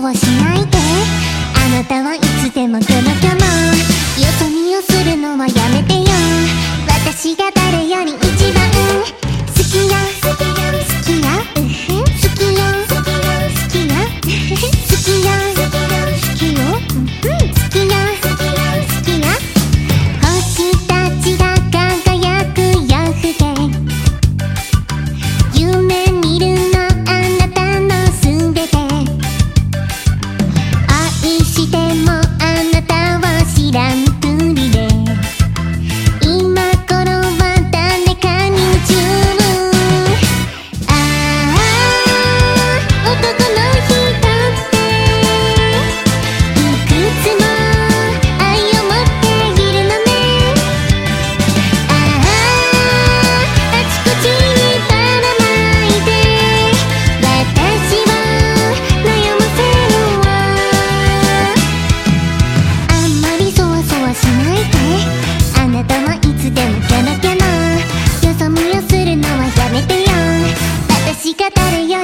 をしないで。あなたはいつでも来る。dum. 語るよ。